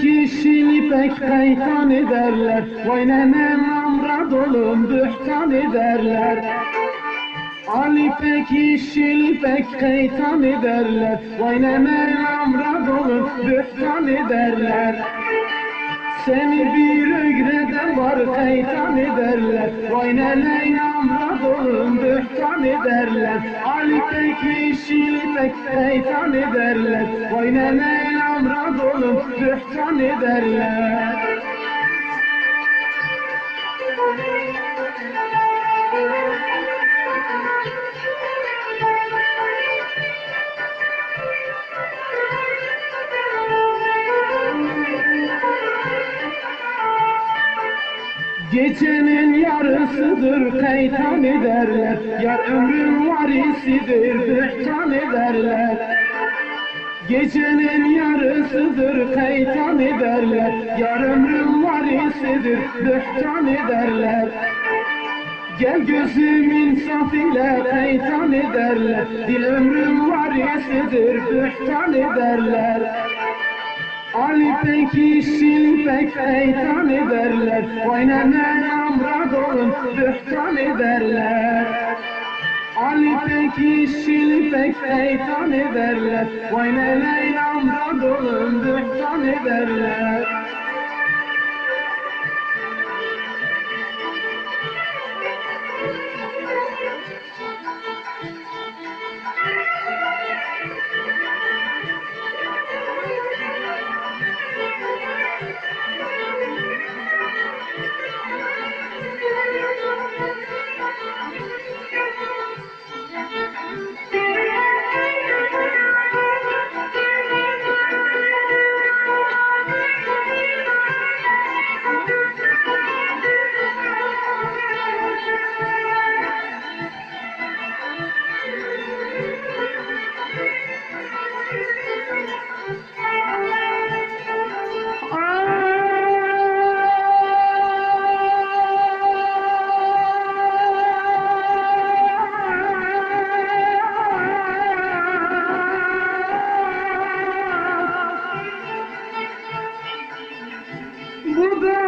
Ali pek kaytan ederler. Vay nenem amra dolum bühtan ederler. Ali pek yeşil pek kaytan ederler. Vay nenem amra dolum bühtan ederler. Seni bir ögreden var kaytan ederler. Vay nenem amra dolum bühtan ederler. Ali pek yeşil pek kaytan ederler. Vay nenem amra dolum bühtan ederler. Gecenin yarısıdır kaytan ederler. Yar ömrün varisidir bühtan ederler Gecenin yarısıdır kaytan ederler Yar ömrün varisidir bühtan ederler. Gel gözümün saf ile kaytan ederler Dil ömrüm varisidir bühtan ederler. Ali pek yeşil pek eytan ederler nene amra dolun bühtan ederler Ali pek yeşil pek eytan ederler Vay nene amra dolun bühtan ederler Goodbye.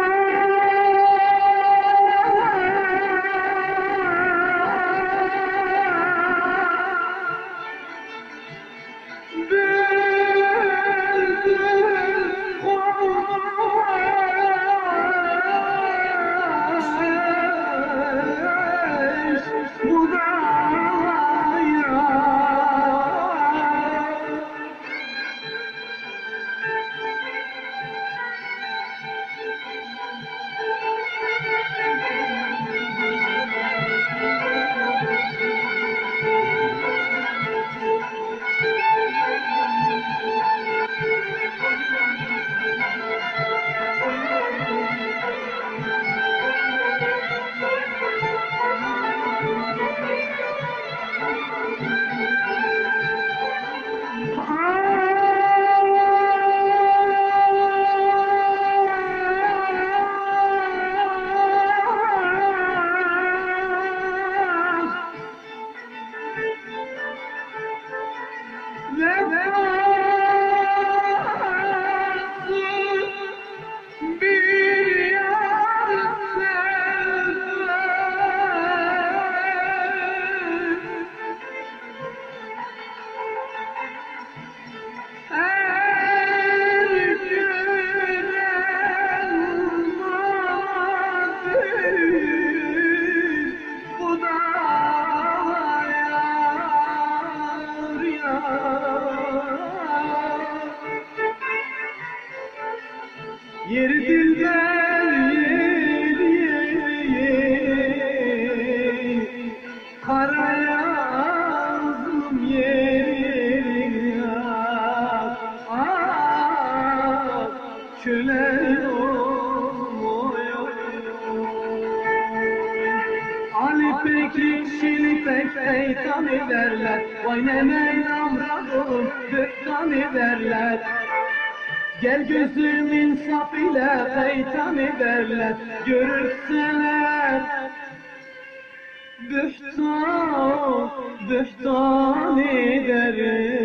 Yeri dilden Kara yazdım yerin ya Ah çöle Ali pek şili pek şeytan ederler. Vay nene namradın döktan ederler Gel gözümün saf ile kaytan ederler Görürseler Bühtan, bühtan ederim